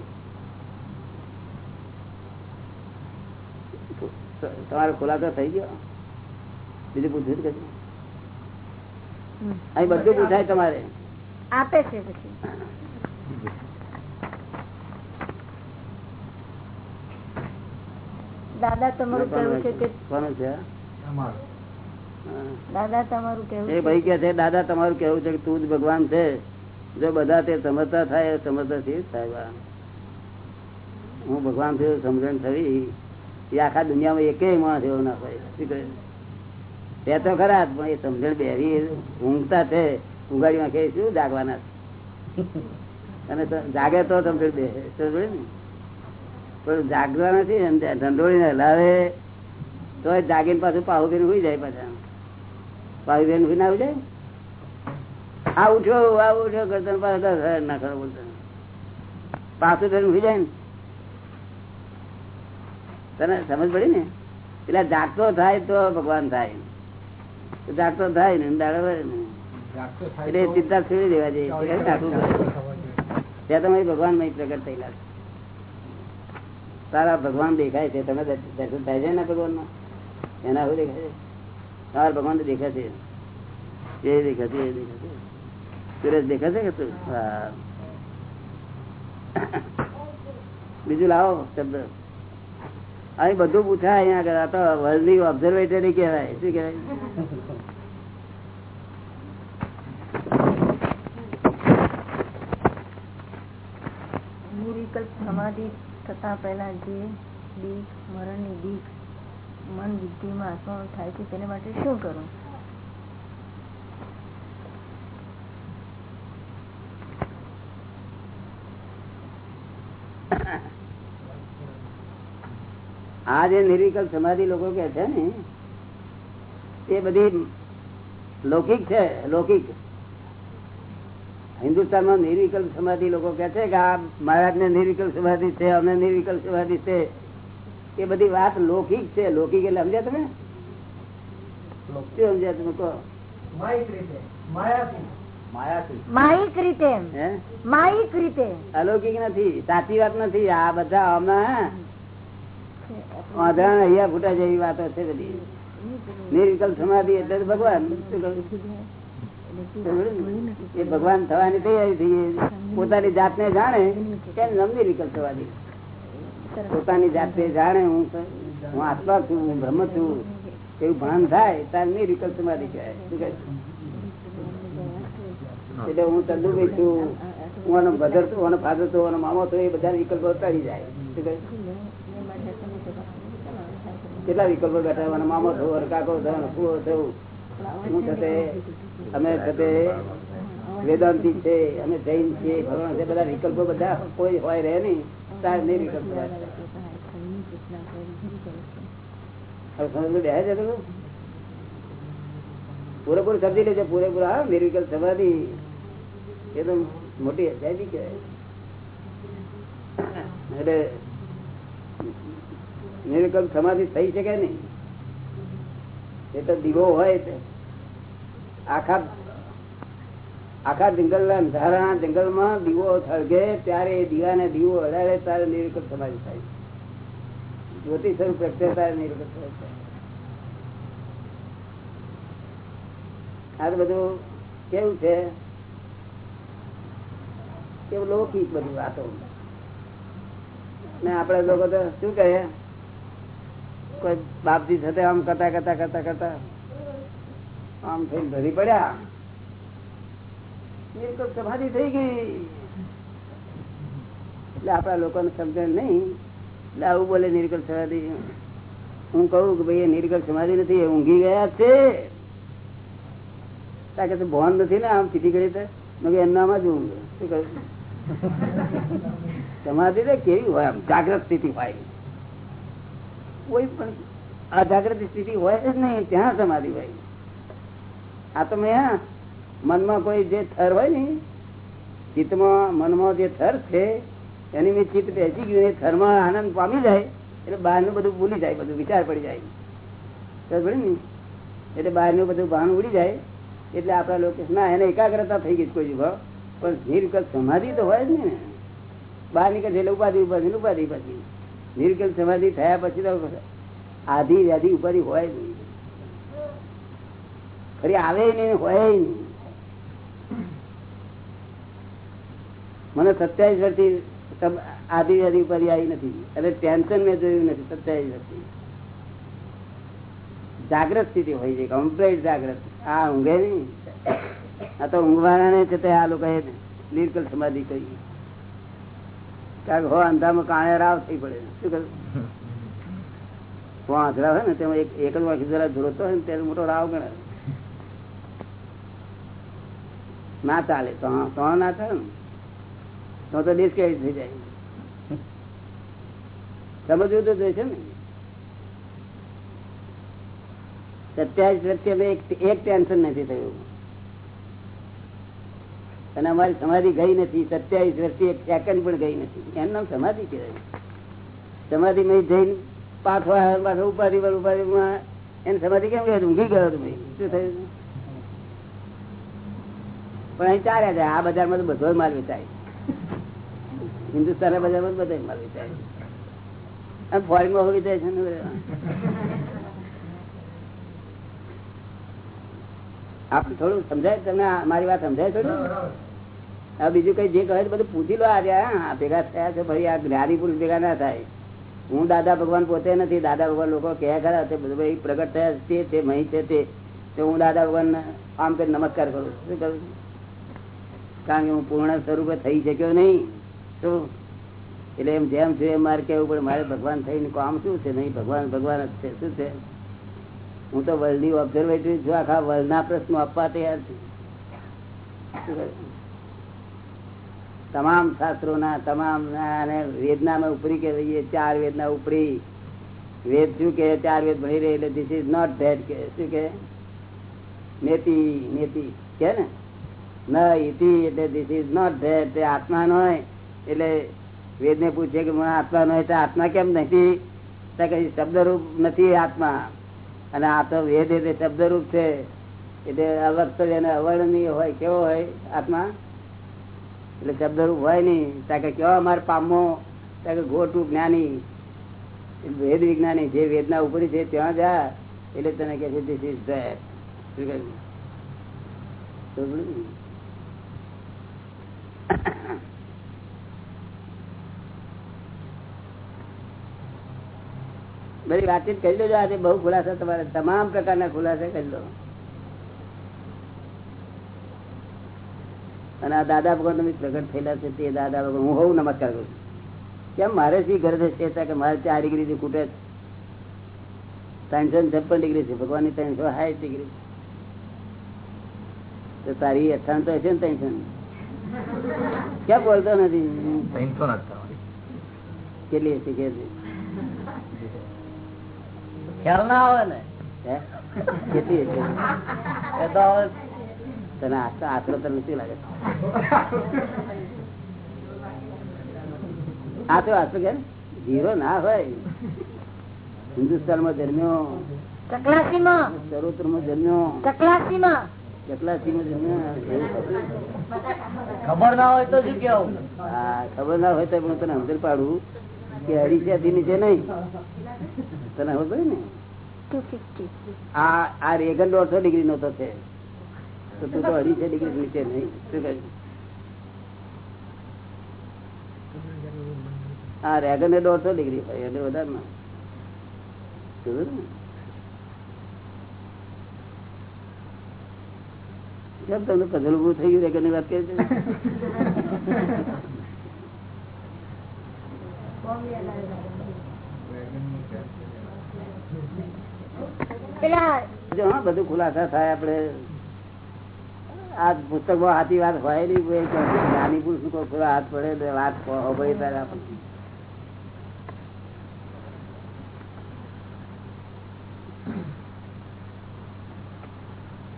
તમારો ખુલાસો થઈ ગયો? બીજું પૂછ્યું કે અહીં બધું પૂછાય તમારે. આપે છે પછી. દાદા તમારું કેવું છે કે કોનું છે દાદા તમારું કેવું એ ભાઈ કે છે દાદા તમારું કેવું છે કે તું જ ભગવાન છે. જો બધા તે સમજતા થાય સમજતા થી સાહેબ હું ભગવાન થયું સમજણ થવી. એ આખા દુનિયામાં એકેય માણસ એવો ના હોય. શું કહે? તે તો ખરા જ, પણ એ સમજણ બેરી ઊંઘતા છે. ઊંઘાડીમાં કે શું જાગવાના છે? અને જાગે તો સમજણ બે સમજે ને? પણ જાગવા નથી ને હલાવે તો જાગીને પાછું પાહુબેન હોઈ જાય પાછા. પાહુબેન હોઈ ના આવી જાય? આ ઉઠ્યો આ ઉઠ્યો કરતા પાછા ના કરો બોલતા. પાછું બેન હોઈ જાય ને. તને સમજ પડી ને? એટલે જાગતો થાય તો ભગવાન થાય. જાગતો થાય ને દાડો ને. એટલે ચિંતા છોડી દેવા જઈએ ત્યાં તમે ભગવાનમાં પ્રગટ થયેલા છે. તારા ભગવાન દેખાય છે. તમે દર્શન થાય છે ને ભગવાન એના આવું દેખાય છે? તારા ભગવાન દેખાય છે એ દેખાય છે એ દેખાય છે છે કે તું? બીજું લાવો શબ્દ. અહીં બધું પૂછાય અહીંયા આગળ. આ તો વર્લ્ડની ઓબ્ઝર્વેટરી કહેવાય. શું કહેવાય? સમાધિ થતા પહેલા જે બીક મરણની બીક મન બુદ્ધિમાં આત્મામાં થાય છે તેને માટે શું કરવું આ જે નિર્વિકલ્પ સમાધિ લોકો કે છે ને એ બધી લૌકિક છે, લૌકિક. હિન્દુસ્તાનમાં નિર્વિકલ્પ સમાધિ લોકો કે છે કે આ મહારાજ ને નિર્વિકલ્પ સમાધિ છે અમને નિર્વિકલ્પ સમાધિ છે એ બધી વાત લૌકિક છે લૌકિક એટલે સમજ્યા તમે શું સમજ્યા તમે કહો માહિક રીતે હે માહિક રીતે અલૌકિક નથી સાચી વાત નથી આ બધા હમણાં વાંધણા અહીંયા ફૂટા જેવી વાતો છે બધી નિર્વિકલ્પ સમાધિ એટલે તો ભગવાન શું કહ્યું? એ ભગવાન થવાની તૈયારી થઈ. પોતાની જાતને જાણે તેને નામ નિર્વિકલ્પ સમાધિ પોતાની જાતને જાણે હું હું આત્મા છું, હું બ્રહ્મ છું. એવું ભાન થાય તાર કહેવાય. શું કહે એટલે હું ચંદુભાઈ છું. હું આનો બ્રધર છું, આનો ફાધર છું, આનો મામો છું. એ બધા વિકલ્પો ટળી જાય. કેટલા વિકલ્પો બેઠા મામો થયો કાકો થયો ફૂવો થયો હું થશે અમે થશે વેદાંતિ છે અને જૈન છે ભગવાન છે, બધા વિકલ્પો બધા કોઈ હોય રહે નહીં તાર નહીં વિકલ્પ પૂરેપૂરું સમજી લેજો, પૂરેપૂરા, હા નિર્વિકલ્પ સમાધિ એકદમ મોટી અજાયબી કહેવાય. એટલે નિર્વિકલ્પ સમાધિ થઈ શકે નહીં. એ તો દીવો હોય છે આખા આખા જંગલ ના જંગલમાં દીવો સળગે ત્યારે એ દીવા ને દીવો અડાડે ત્યારે નિર્વિકલ્પ સમાધિ થાય જ્યોતિ સ્વરૂપ પ્રત્યે ત્યારે નિર્વિકલ્પ થાય આ તો બધું કેવું છે? કેવું લૌકિક બધું વાતો ને આપડે લોકો તો શું કહે? કોઈ બાપજી સાથે આમ કરતા કરતા કરતા કરતા આમ થઈ ધરી પડ્યા. સમાધિ થઈ ગઈ. એટલે આપડા લોકોને સમજણ નહીં. એટલે આવું બોલે નિર્કલ સમાધિ હું કહું કે ભાઈ, એ નિર્કલ સમાધિ નથી, એ ઊંઘી ગયા છે. કારણ કે ભોન નથી ને આમ પીટી કરી મેં એમનામાં જ ઊંઘ. શું કહ્યું? સમાધિ તો કેવી હોય આમ, જાગ્રત સ્થિતિ હોય. કોઈ પણ અજાગ્રત સ્થિતિ હોય જ નહીં, ત્યાં સમાધિ હોય. આ તો મેં મનમાં કોઈ જે થર હોય ને, ચિત્તમાં મનમાં જે થર છે, એની મેં ચિત્ત બેસી ગયું એ થરમાં આનંદ પામી જાય, એટલે બહારનું બધું ભૂલી જાય, બધું વિચાર પડી જાય. ખબર ને? એટલે બહારનું બધું ભાન ઉડી જાય, એટલે આપણા લોકો ના, એને એકાગ્રતા થઈ ગઈ કોઈ જુગા પણ નિર્વિકલ્પ સમાધિ તો હોય જ ને. બહાર નીકળે એટલે ઉપાધિ ઉપાધિ ઉપાધિ ઉપાધિ. નિર્વિકલ્પ સમાધિ થયા પછી તો આધી વ્યાધી ઉપાધિ હોય નહીં. ફરી આવે નહીં, હોય નહીં. મને સત્યાવીસ વર્ષથી આધી વ્યાધી ઉપાધિ આવી નથી. એટલે ટેન્શન મેં જોયું નથી, સત્યાવીસ વર્ષથી. જાગ્રત સ્થિતિ હોય છે કમ્પ્લીટ જાગ્રત. આ ઊંઘે નહીં. આ તો ઊંઘવાના છે તે આ લોકો નિર્કલ સમાધિ કરી કારણ હો, અંધામાં કાણે રાવ થઈ પડે. શું કરું આંધળા હોય ને એક જ વાંખી જરા ધોરતો હોય ને, ત્યારે મોટો રાવ ગણે ના ચાલે તો તો ના ચાલે ને, તો તો ડિસ્કેરેજ થઈ જાય. સમજવું તો જોઈશે ને. સત્યાવીસ વર્ષથી એક ટેન્શન નથી થયું. અને અમારી સમાધિ ગઈ નથી, સત્યાવીસ વર્ષથી એક સેકન્ડ પણ ગઈ નથી. એમ નામ સમાધિ કહેવાય. સમાધિ માં જઈને પાછો પાછો ઉપાધિ પર, ઉપાધિ એને સમાધિ કેમ કહેવાય? ઊંઘી ગયો હતો ભાઈ. શું થયું? પણ અહીં ચાલ્યા જાય. આ બજારમાં તો બધો માલ વેચાય. હિન્દુસ્તાનના બજારમાં બધો માલ વેચાય. અને ફોરેનમાં જાય છે આપણે થોડું સમજાય? તમને મારી વાત સમજાય થોડું? હવે બીજું કઈ જે કહે બધું પૂછી લો આજે ભેગા થયા છે ભાઈ આ જ્ઞાની પુરુષ ભેગા ના થાય. હું દાદા ભગવાન પોતે નથી, દાદા ભગવાન લોકો કહે ખરા તે બધું ભાઈ પ્રગટ થયા છે, તે મહી છે, તે. હું દાદા ભગવાન આમ કરી નમસ્કાર કરું શું કરું કારણ કે હું પૂર્ણ સ્વરૂપે થઈ શક્યો નહીં. શું એટલે એમ જેમ છે એમ મારે કેવું પડે, મારે ભગવાન થઈને કામ શું છે? નહીં, ભગવાન ભગવાન જ છે. શું છે? હું તો વર્લ્ડની ઓબ્ઝર્વેટરી છું, આખા વર્લ્ડના પ્રશ્નો આપવા તૈયાર છું. તમામ શાસ્ત્રોના, તમામ, અને વેદનામાં ઉપરી કે ચાર વેદના ઉપરી. વેદ શું કે ચાર વેદ ભણી રહી એટલે ધીસ ઇઝ નોટ ધેટ કે શું કે નેતિ નેતિ. કે ને? ન ઇતિ એટલે ધીસ ઇઝ નોટ ધેટ આત્મા નો હોય. એટલે વેદ ને પૂછે કે આત્મા નો તો આત્મા કેમ નથી? કઈ શબ્દરૂપ નથી આત્મા. અને આ તો વેદ એટલે શબ્દરૂપ છે. એટલે અવક્ષર અને અવર્ણનીય હોય, કેવો હોય આત્મા? એટલે શબ્દરૂપ હોય નહીં. ત્યાં કેવા અમારે પામો? ત્યાં ગોટું જ્ઞાની. વેદ વિજ્ઞાની. જે વેદના ઉપરી છે ત્યાં જા. એટલે તને કે છે ધીસ ઇઝ ધેટ બધી વાતચીત કરી લેજો આજે. બહુ ખુલાસા તમારે. તમામ પ્રકારના ખુલાસા કરી લો અને આ દાદા ભગવાન તમે પ્રગટ થયેલા છે તે દાદા ભગવાન. હું હોઉં નમસ્કાર કરું છું. કેમ? મારે શી ઘરે છે? કે મારે ચાર ડિગ્રી થી ખૂટે ત્રણસો છપ્પન ડિગ્રી છે. ભગવાનની ત્રણસો સાઠ ડિગ્રી. તો તારી અઠાણ તો હશે ને ત્રણસો ક્યાં બોલતો નથી? ત્રણસો કેટલી હશે કે ખ્યાલ ના આવે ને. કેટલી હશે? એ તો હવે તને આશરો તને શું લાગે? આ તો આશરો કે હીરો ના હોય. હિન્દુસ્તાનમાં જન્મ્યો. ચકલાસી માં જન્મ્યો. ચકલાસી માં કેટલાસી માં જન્મ્યો. એવું ખબર? ખબર ના હોય તો શું કેવું હા ખબર ના હોય તો હું તને સમજણ પાડું કે અઢીસા થી નીચે નહીં. તને ખબર ને? આ આ રેગન દોઢસો ડિગ્રી નો તો છે. તો તું તો અઢીસો ડિગ્રી નીચે નહીં. શું કહે હા રેગન એ દોઢસો ડિગ્રી હોય એટલે વધારે ના? કેમ તમને પધલ ઉભું થઈ ગયું રેગનની વાત કરી છે? પેલા જો હા બધું ખુલાસા થાય આપડે આ પુસ્તકમાં સાચી વાત હોય નહીં નાની જ્ઞાની કોઈ હાથ પડે વાત હોય ત્યારે આપણને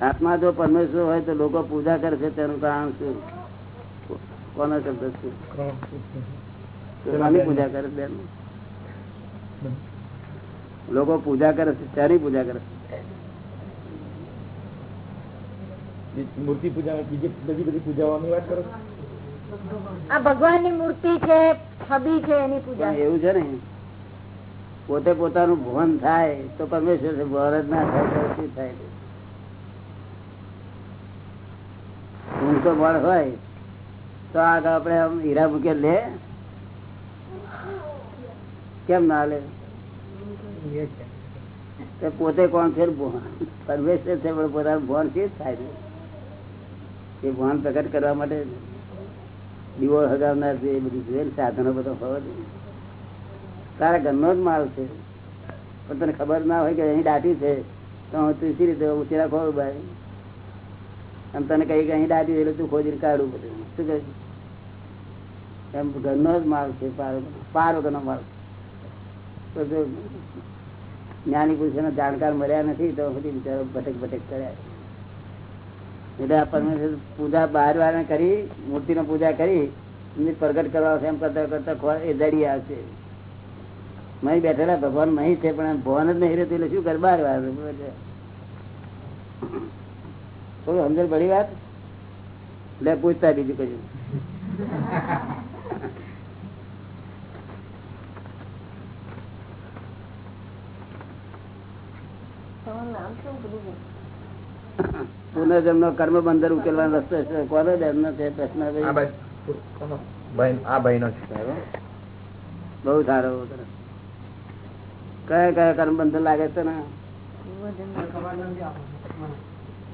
આત્મા જો પરમેશ્વર હોય તો લોકો પૂજા કરે છે તેનું કારણ શું? કોનો શબ્દ શું પૂજા કરે બેન. લોકો પૂજા કરે છે શાની પૂજા કરે છે? મૂર્તિ પૂજા બીજી બધી બધી પૂજાઓની વાત કરો? આ ભગવાનની મૂર્તિ છે છબી છે એની પૂજા. એવું છે ને પોતે પોતાનું ભવન થાય તો પરમેશ્વર છે ભવન ના થાય તો શું થાય? ઊંચો બળ હોય તો આગળ આપડે આમ હીરા મૂકે લે. કેમ ના લે? તે પોતે કોણ છે પરમેશ્વર છે પણ પોતાનું ભવન રીતે થાય? છે એ ભાન પ્રગટ કરવા માટે દીવો હગાવનાર છે, એ બધું જોયેલ સાધનો બધો હોવા જોઈએ તારા ઘરનો જ માલ છે. પણ તને ખબર ના હોય કે અહીં દાટી છે, તો હું તુલસી રીતે ઉચેરા ખોલ ભાઈ? એમ તને કહી કે અહીં દાટી એટલે તું ખોજીને કાઢું બધું. શું કહે એમ ઘરનો જ માલ છે, પાર પાર ઘરનો માલ તો જ્ઞાની પુરુષોના જાણકાર મળ્યા નથી, તો બધી બિચારો ભટક ભટક કર્યા એટલે પરમેશ્વર પૂજા બહાર વાર કરી મૂર્તિનો પૂજા કરી એમની પ્રગટ કરવા આવશે એમ કરતા કરતા એ દડી આવશે. મહી બેઠેલા ભગવાન મહી છે પણ ભવન જ નહીં રહેતું એટલે શું કરે? બાર વાર થોડું સમજણ પડી વાત? લે પૂછતા બીજું કજું તમારું નામ શું પુનર્જન્મ કર્મ બંધન ઉકેલવાનો રસ્તો છે કોનો જન્મ છે પ્રશ્ન આ ભાઈ? નો છે બહુ સારો કયા કયા કર્મ બંધન લાગે છે ને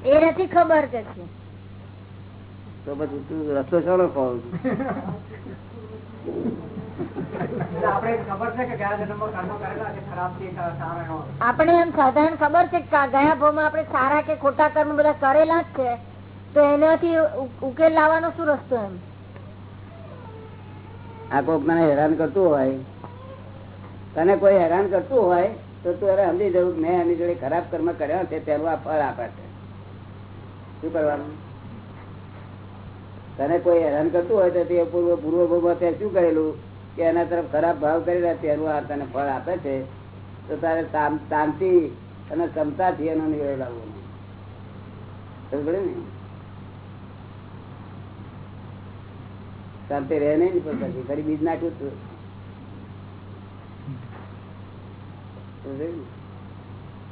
એ નથી ખબર કે છે. તો પછી તું રસ્તો ચાલો કહું છું? આપણે એમ સાધારણ ખબર છે કે ગયા ભાવમાં આપણે સારા કે ખોટા કર્મ બધા કરેલા જ છે તો એનાથી ઉકેલ લાવવાનો શું રસ્તો એમ? આ કોક મને હેરાન કરતું હોય તને કોઈ હેરાન કરતું હોય તો તું અરે સમજી જવું મેં એની જોડે ખરાબ કર્મ કર્યા છે તેનું આ ફળ આપે છે. શું કરવાનું? તને કોઈ હેરાન કરતું હોય તો તે પૂર્વ પૂર્વ ભોગમાં તે શું કરેલું? કે એના તરફ ખરાબ ભાવ કરી રહ્યા તેનું આ તને ફળ આપે છે, તો તારે શાંતિ અને ક્ષમતાથી એનો નિર્ણય લાવવો સમજ શાંતિ રહે નહીં પણ પછી, ફરી બીજ નાખ્યું તું?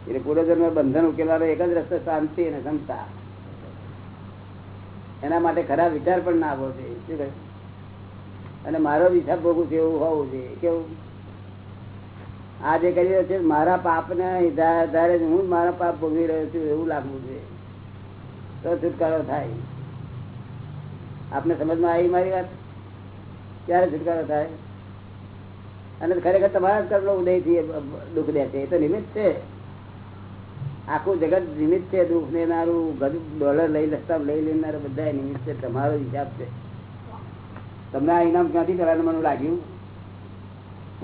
એટલે પૂર્વજન્મ બંધન ઉકેલવાનો એક જ રસ્તો શાંતિ અને ક્ષમતા. એના માટે ખરાબ વિચાર પણ ના આવવો જોઈએ. શું કહે? અને મારો વિચાર ભોગવું છે એવું હોવું જોઈએ કેવું? આ જે કરી રહ્યો છે, મારા પાપ ને આધારે હું મારા પાપ ભોગવી રહ્યો છું એવું લાગવું છે. તો છુટકારો થાય. આપને સમજમાં આવી મારી વાત? ક્યારે છુટકારો થાય? અને ખરેખર તમારા જ કર્મનો ઉદયથી દુઃખ દે છે. એ તો નિમિત્ત છે. આખું જગત નિમિત્ત છે. દુઃખ લેનારું ડોલર લઈ લસ્તા લઈ લેનારું બધા નિમિત્ત છે. તમારો હિસાબ છે. તમને આ ઇનામ ક્યાંથી કરવાનું મને લાગ્યું.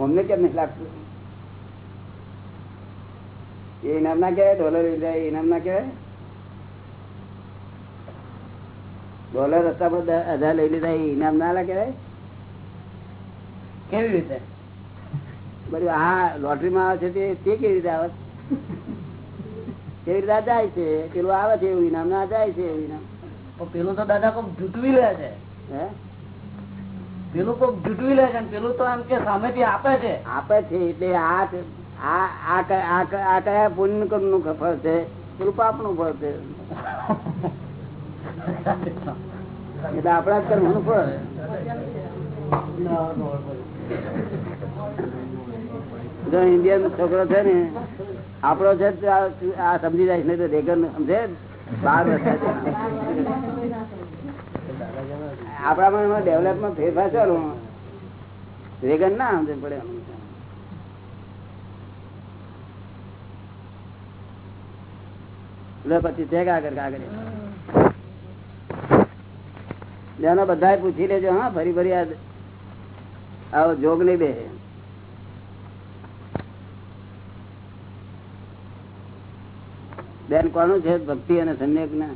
અમને કેમ નથી લાગતું? એ ઇનામ ના કહેવાય ડોલર એ ઇનામ ના કહેવાય. ડોલર રસ્તા પર અધા લઈ લીધા એ ઇનામ ના લા કહેવાય. કેવી રીતે? બધું આ લોટરીમાં આવે છે તે કેવી રીતે આવે? કેવી રીતે જાય છે? પેલું આવે છે એવું ઇનામ ના જાય છે એવું ઇનામ. પેલું તો દાદા કોઈ જૂટવી લે છે. હે? પેલું કોક જુટવી લે છે પેલું તો એમ કે સામેથી આપે છે. આપે છે એટલે આ આ કયા પુણ્યનું ફળ છે? પેલું નું ફળ છે. એટલે આપણા કર્મનું ફળ. જો ઇન્ડિયન છોકરો છે ને આપડો છે આ સમજી જાય નહીં તો રેગન સમજે બાર વર્ષ આપણામાં ડેવલપમાં ફેરફાર ચાલુ વેગન ના સમજે પડે. પછી છે કાગળ જેનો બધા પૂછી લેજો, હા, ફરી ફરી આવો જોગ નહીં બે બેન, કોનું છે? ભક્તિ અને સંયોગ ના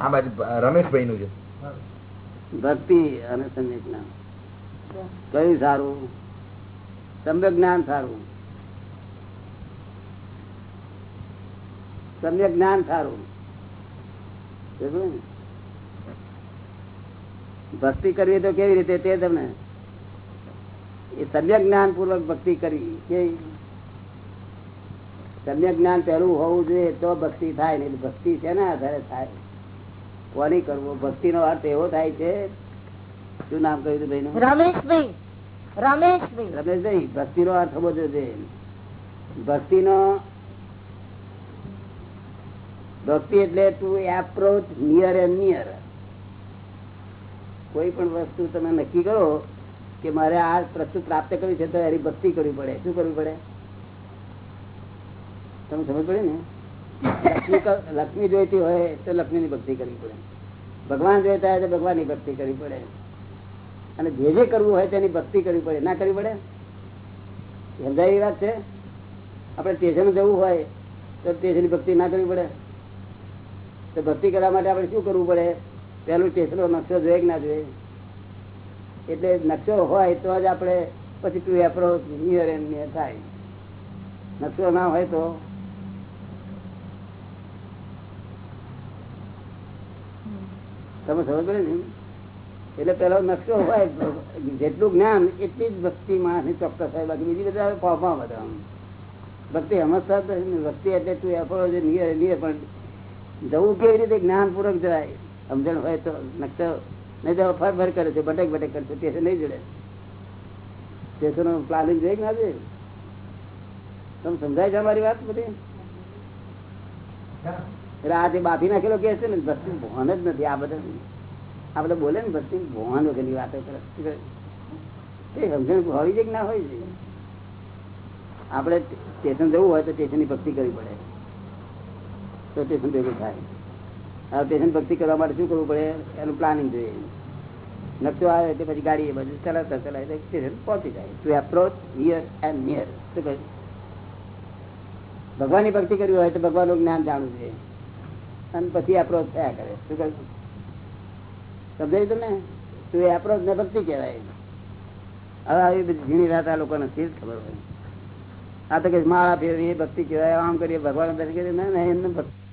આ બાજુ રમેશભાઈ નું છે. ભક્તિ અને સમ્યક જ્ઞાન. કયું સારું? સમ્યક જ્ઞાન સારું. સમ્યક જ્ઞાન સારું. ભક્તિ કરવી તો કેવી રીતે તે તમને? એ સમ્યક જ્ઞાન પૂર્વક ભક્તિ કરવી. કેવી? સમ્યક જ્ઞાન પહેલું હોવું જોઈએ તો ભક્તિ થાય, નહીં ભક્તિ છે ને આધારે થાય? કોની કરવો. ભક્તિ નો અર્થ એવો થાય છે શું નામ કહ્યું હતું ભાઈ રમેશભાઈ રમેશભાઈ. રમેશભાઈ ભક્તિ નો અર્થ બધો છે. ભક્તિ નો ભક્તિ એટલે to approach near and near કોઈ પણ વસ્તુ તમે નક્કી કરો કે મારે આ વસ્તુ પ્રાપ્ત કરવી છે તો એની ભક્તિ કરવી પડે. શું કરવી પડે? તમે સમજ પડે ને? લક્ષ્મી જોઈતી હોય તો લક્ષ્મીની ભક્તિ કરવી પડે. ભગવાન જોઈતા હોય તો ભગવાનની ભક્તિ કરવી પડે. અને જે જે કરવું હોય તેની ભક્તિ કરવી પડે. ના કરવી પડે? સમજાય વાત છે? આપણે સ્ટેશન જવું હોય તો સ્ટેશનની ભક્તિ ના કરવી પડે. તો ભક્તિ કરવા માટે આપણે શું કરવું પડે? પેલું સ્ટેશન નકશો જોઈએ કે ના જોઈએ? એટલે નકશો હોય તો જ આપણે પછી to approach near and near થાય. નકશો ના હોય તો તમે સમજ પડે એટલે પેલો નકશો હોય, જેટલું જ્ઞાન, એટલી જ ભક્તિ માણસની ચોક્કસ હોય બાકી બીજી બધા ફોફા બધા ભક્તિ સમજતા ભક્તિ એટલે તું એફળો નિયર નિયર પણ જવું કેવી રીતે? જ્ઞાનપૂર્વક સમજણ હોય તો નકશો, નહીં તો ફર ફર કરે છે, ભટક કરે છે. સ્ટેશન નહીં જોડે. સ્ટેશનો પ્લાનિંગ જોઈએ ના જોઈએ? તમે સમજાય છે મારી વાત બધી? એટલે આ બાફી નાખેલો કે છે ને ભસ્તી ભોન જ નથી. આ બધા આપડે બોલે ને ભસ્તી ભોન વગરની વાતો કરે. સમજણ હોવી છે કે ના હોય છે. આપણે સ્ટેશન જવું હોય તો સ્ટેશનની ભક્તિ કરવી પડે. તો સ્ટેશન ભેગું થાય. હવે સ્ટેશન ભક્તિ કરવા માટે શું કરવું પડે? એનું પ્લાનિંગ જોઈએ. નકશો આવે એટલે પછી ગાડી એ બધું ચલાવતા ચલાવતા સ્ટેશન પહોંચી જાય. To approach near and near શું કહ્યું ભગવાનની ભક્તિ કરવી હોય તો ભગવાનનું જ્ઞાન જાણવું જોઈએ. અને પછી એપ્રોચ થયા કરે શું કહ્યું સમજાયું તમને? તું એપ્રોચ ને ભક્તિ કહેવાય? હવે આવી બધી ઝીણી રાત આ લોકોને સ્થિર ખબર હોય? આ તો કે માળા ફેરવી એ ભક્તિ કહેવાય, આમ કરીએ, ભગવાન દર્શન કરીએ. એમને ભક્તિ